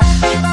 Música